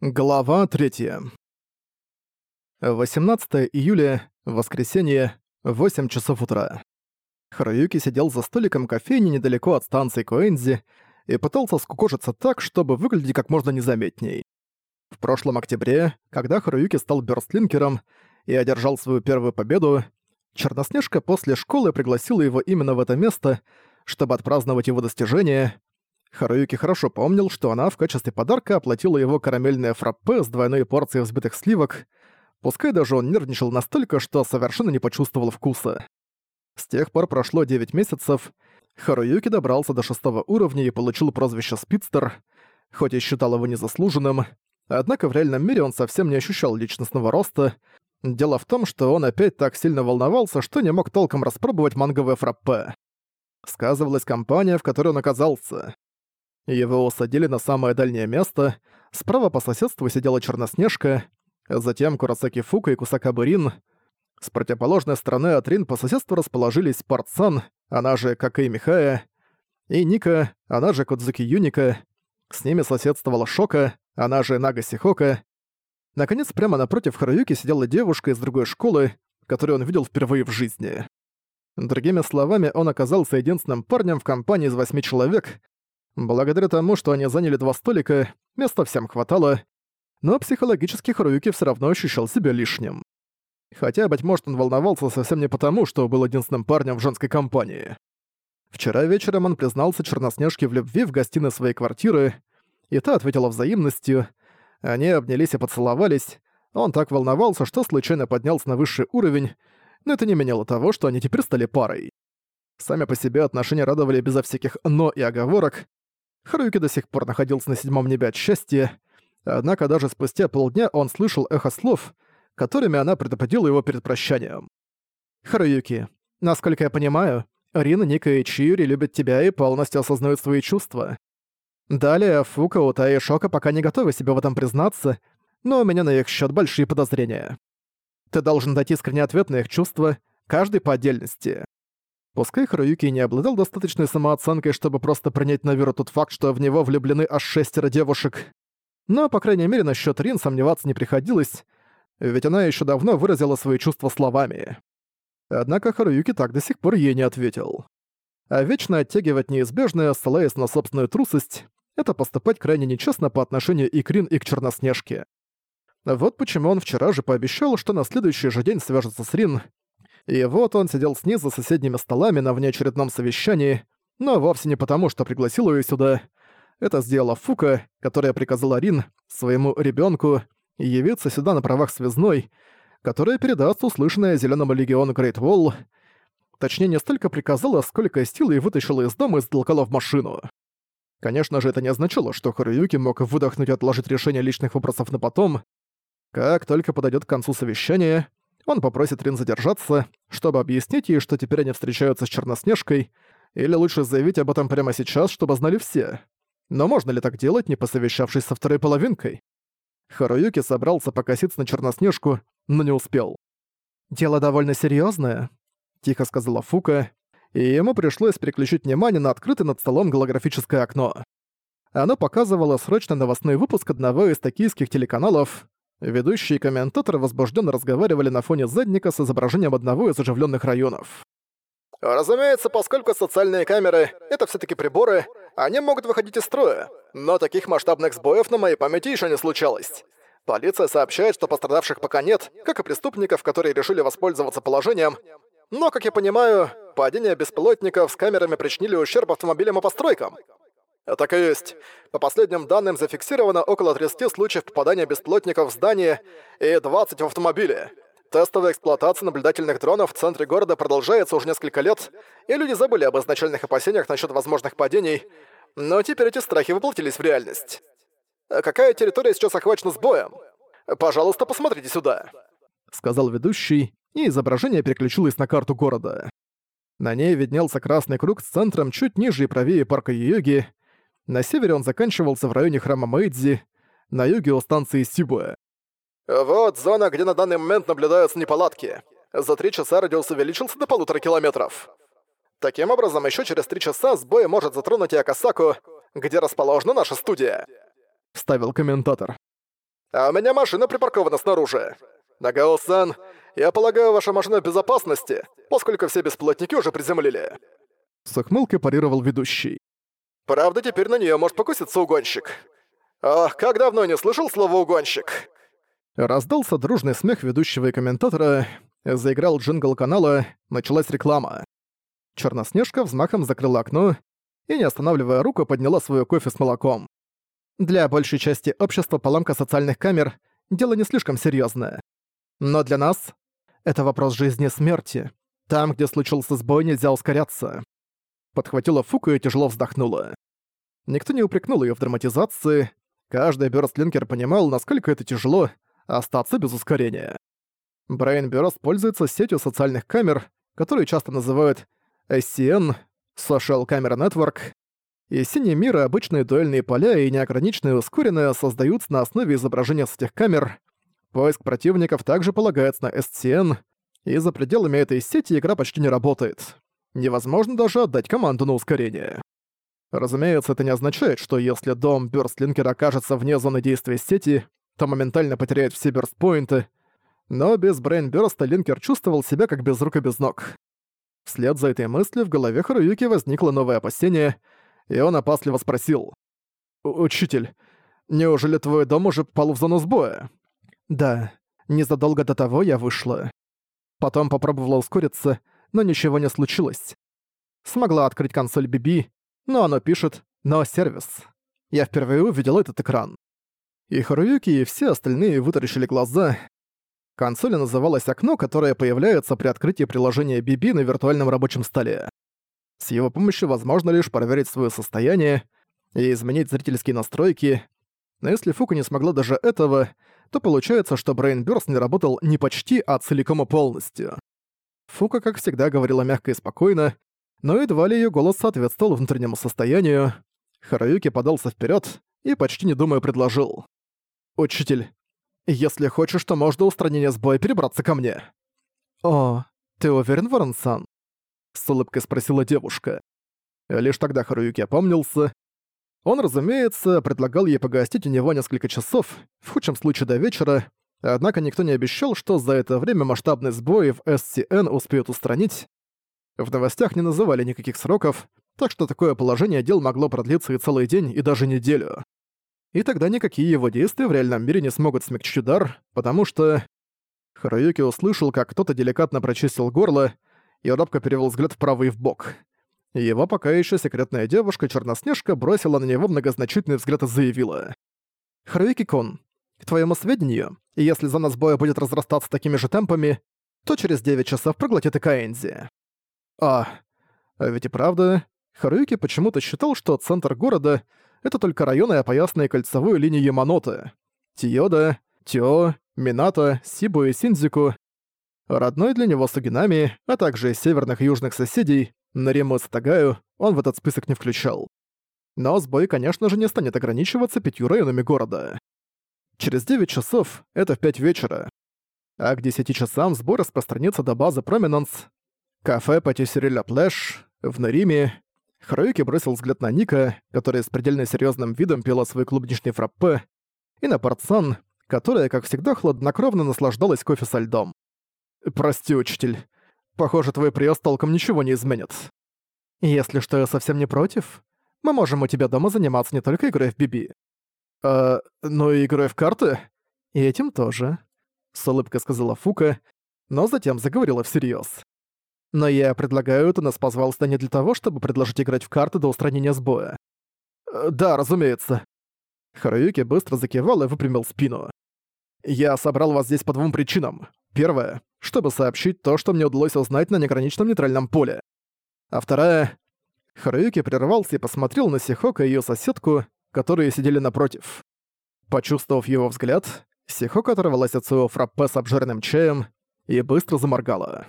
Глава 3. 18 июля, воскресенье, 8 часов утра. Харуюки сидел за столиком кофейни недалеко от станции Коэнзи и пытался скукожиться так, чтобы выглядеть как можно незаметней. В прошлом октябре, когда Харуюки стал бёрстлинкером и одержал свою первую победу, Черноснежка после школы пригласила его именно в это место, чтобы отпраздновать его достижение, Харуюки хорошо помнил, что она в качестве подарка оплатила его карамельное фраппе с двойной порцией взбитых сливок, пускай даже он нервничал настолько, что совершенно не почувствовал вкуса. С тех пор прошло 9 месяцев, Харуюки добрался до шестого уровня и получил прозвище Спидстер, хоть и считал его незаслуженным, однако в реальном мире он совсем не ощущал личностного роста. Дело в том, что он опять так сильно волновался, что не мог толком распробовать манговое фраппе. Сказывалась компания, в которой он оказался. Его усадили на самое дальнее место, справа по соседству сидела Черноснежка, затем Курасаки Фука и Кусакабы Рин. С противоположной стороны от Рин по соседству расположились Партсан, она же Какэй Михая, и Ника, она же Кодзуки Юника. С ними соседствовала Шока, она же Нага Сихока. Наконец, прямо напротив Харуюки сидела девушка из другой школы, которую он видел впервые в жизни. Другими словами, он оказался единственным парнем в компании из восьми человек, Благодаря тому, что они заняли два столика, места всем хватало, но психологически Харуюки все равно ощущал себя лишним. Хотя, быть может, он волновался совсем не потому, что был единственным парнем в женской компании. Вчера вечером он признался Черноснежке в любви в гостиной своей квартиры, и та ответила взаимностью. Они обнялись и поцеловались. Он так волновался, что случайно поднялся на высший уровень, но это не меняло того, что они теперь стали парой. Сами по себе отношения радовали безо всяких «но» и оговорок, Харуюки до сих пор находился на седьмом небе от счастья, однако даже спустя полдня он слышал эхо слов, которыми она предупредила его перед прощанием. «Харуюки, насколько я понимаю, Рина, Ника и Чиюри любят тебя и полностью осознают свои чувства. Далее Фука, Ута и Шока пока не готовы себе в этом признаться, но у меня на их счет большие подозрения. Ты должен дать искренний ответ на их чувства, каждый по отдельности. Пускай Харуюки не обладал достаточной самооценкой, чтобы просто принять на веру тот факт, что в него влюблены аж шестеро девушек. Но, по крайней мере, насчет Рин сомневаться не приходилось, ведь она еще давно выразила свои чувства словами. Однако Харуюки так до сих пор ей не ответил. А вечно оттягивать неизбежное, ссылаясь на собственную трусость, это поступать крайне нечестно по отношению и к Рин, и к Черноснежке. Вот почему он вчера же пообещал, что на следующий же день свяжется с Рин, и вот он сидел снизу соседними столами на внеочередном совещании, но вовсе не потому, что пригласил ее сюда. Это сделала Фука, которая приказала Рин, своему ребенку, явиться сюда на правах связной, которая передаст услышанное Зеленому легиону Грейт Волл. Точнее, не столько приказала, сколько силы и вытащила из дома и затолкала в машину. Конечно же, это не означало, что Харуюки мог выдохнуть и отложить решение личных вопросов на потом. Как только подойдет к концу совещания, он попросит Рин задержаться, чтобы объяснить ей, что теперь они встречаются с Черноснежкой, или лучше заявить об этом прямо сейчас, чтобы знали все. Но можно ли так делать, не посовещавшись со второй половинкой? Харуюки собрался покоситься на Черноснежку, но не успел. «Дело довольно серьезное, тихо сказала Фука, и ему пришлось переключить внимание на открытое над столом голографическое окно. Оно показывало срочно новостной выпуск одного из токийских телеканалов, Ведущие и комментаторы возбужденно разговаривали на фоне задника с изображением одного из оживленных районов. Разумеется, поскольку социальные камеры — это все таки приборы, они могут выходить из строя. Но таких масштабных сбоев на моей памяти еще не случалось. Полиция сообщает, что пострадавших пока нет, как и преступников, которые решили воспользоваться положением. Но, как я понимаю, падение беспилотников с камерами причинили ущерб автомобилям и постройкам. Так и есть. По последним данным зафиксировано около 30 случаев попадания бесплотников в здание и 20 в автомобиле. Тестовая эксплуатация наблюдательных дронов в центре города продолжается уже несколько лет, и люди забыли об изначальных опасениях насчет возможных падений, но теперь эти страхи воплотились в реальность. Какая территория сейчас охвачена сбоем? Пожалуйста, посмотрите сюда, сказал ведущий, и изображение переключилось на карту города. На ней виднелся красный круг с центром чуть ниже и правее парка Йоги, на севере он заканчивался в районе храма Мэйдзи, на юге у станции Сибуэ. «Вот зона, где на данный момент наблюдаются неполадки. За три часа радиус увеличился до полутора километров. Таким образом, еще через три часа сбой может затронуть и Акасаку, где расположена наша студия», — вставил комментатор. А у меня машина припаркована снаружи. Нагао-сан, я полагаю, ваша машина в безопасности, поскольку все бесплотники уже приземлили. С ухмылкой парировал ведущий. Правда, теперь на нее может покуситься угонщик. Ох, как давно не слышал слово «угонщик». Раздался дружный смех ведущего и комментатора, заиграл джингл канала, началась реклама. Черноснежка взмахом закрыла окно и, не останавливая руку, подняла свою кофе с молоком. Для большей части общества поломка социальных камер — дело не слишком серьезное. Но для нас — это вопрос жизни и смерти. Там, где случился сбой, нельзя ускоряться. Подхватила Фуку и тяжело вздохнула. Никто не упрекнул ее в драматизации. Каждый бёрстлинкер понимал, насколько это тяжело остаться без ускорения. Брайан Бёрс пользуется сетью социальных камер, которые часто называют SCN — Social Camera Network, и синие миры, обычные дуэльные поля и неограниченные ускоренные создаются на основе изображения с этих камер. Поиск противников также полагается на SCN, и за пределами этой сети игра почти не работает. Невозможно даже отдать команду на ускорение. Разумеется, это не означает, что если дом Бёрстлинкера окажется вне зоны действия сети, то моментально потеряет все бёрстпоинты, но без брейнбёрста Линкер чувствовал себя как без рук и без ног. Вслед за этой мыслью в голове Харуюки возникло новое опасение — и он опасливо спросил. «Учитель, неужели твой дом уже попал в зону сбоя?» «Да, незадолго до того я вышла. Потом попробовала ускориться, но ничего не случилось. Смогла открыть консоль BB, но оно пишет «No сервис». Я впервые увидел этот экран. И Харуюки, и все остальные вытаращили глаза. Консоль называлась «Окно», которое появляется при открытии приложения BB на виртуальном рабочем столе. С его помощью возможно лишь проверить свое состояние и изменить зрительские настройки, но если Фука не смогла даже этого, то получается, что Брейнбёрст не работал не почти, а целиком и полностью. Фука, как всегда, говорила мягко и спокойно, но едва ли её голос соответствовал внутреннему состоянию. Хараюки подался вперёд и, почти не думая, предложил. «Учитель, если хочешь, то можно устранение сбоя перебраться ко мне». «О, ты уверен, Воронсан?» с улыбкой спросила девушка. Лишь тогда Харуюки опомнился. Он, разумеется, предлагал ей погостить у него несколько часов, в худшем случае до вечера, однако никто не обещал, что за это время масштабный сбой в SCN успеют устранить. В новостях не называли никаких сроков, так что такое положение дел могло продлиться и целый день, и даже неделю. И тогда никакие его действия в реальном мире не смогут смягчить удар, потому что... Харуюки услышал, как кто-то деликатно прочистил горло, и робко перевел взгляд вправо и вбок. Его пока еще секретная девушка Черноснежка бросила на него многозначительный взгляд и заявила. «Харуюки-кун, к твоему сведению, если зона сбоя будет разрастаться такими же темпами, то через 9 часов проглотит и Каэнзи». А, а ведь и правда, Харуюки почему-то считал, что центр города — это только районы, опоясанные кольцевой линией Яманоте. Тиода, Тио, Минато, Сибу и Синдзику Родной для него Сугинами, а также северных и южных соседей, Нариму и Сатагаю, он в этот список не включал. Но сбой, конечно же, не станет ограничиваться пятью районами города. Через 9 часов, это в 5 вечера. А к 10 часам сбой распространится до базы Проминанс, кафе Patisserie La Plage, в Нариме. Харуюки бросил взгляд на Ника, которая с предельно серьезным видом пила свой клубничный фраппе, и на Пард-сан, которая, как всегда, хладнокровно наслаждалась кофе со льдом. «Прости, учитель. Похоже, твой приезд толком ничего не изменит. Если что, я совсем не против. Мы можем у тебя дома заниматься не только игрой в Биби. А, но и игрой в карты? И этим тоже», — с улыбкой сказала Фука, но затем заговорила всерьез. «Но я предлагаю, ты нас позвал сюда не для того, чтобы предложить играть в карты до устранения сбоя». Э, «Да, разумеется». Харуюки быстро закивал и выпрямил спину. «Я собрал вас здесь по двум причинам. Первое, чтобы сообщить то, что мне удалось узнать на неграничном нейтральном поле. А вторая... Харуюки прервался и посмотрел на Сихока и её соседку, которые сидели напротив. Почувствовав его взгляд, Сихока оторвалась от своего фраппе с обжаренным чаем и быстро заморгала.